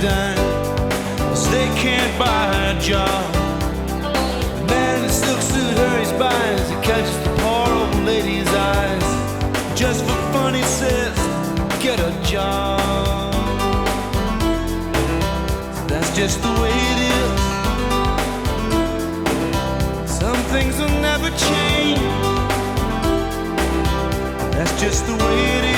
dime, cause they can't buy a job. The man in the silk suit hurries by as he catches the poor old lady's eyes. Just for fun, he says, get a job. That's just the way it is. Some things will never change. That's just the way it is.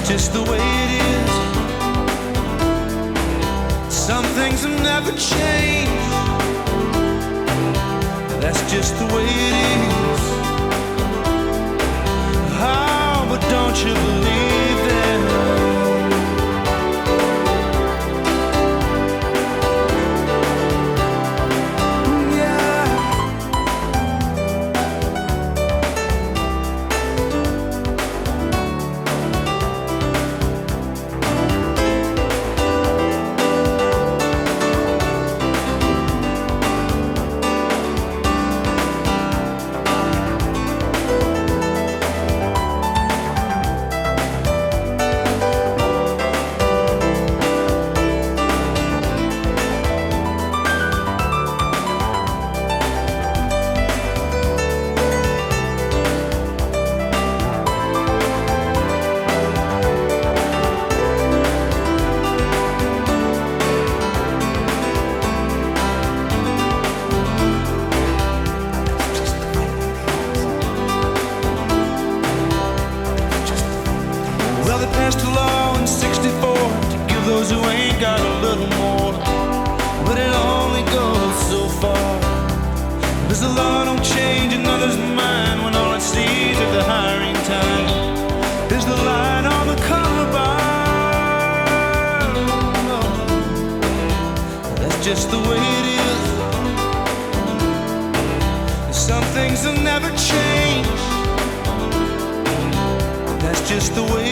That's just the way it is. Some things have never changed. That's just the way it is. Passed a law in 64 to give those who ain't got a little more. But it only goes so far. Cause the law don't change another's mind when all it sees at the hiring time is the line on the collar That's just the way it is. Some things will never change. Is. That's just the way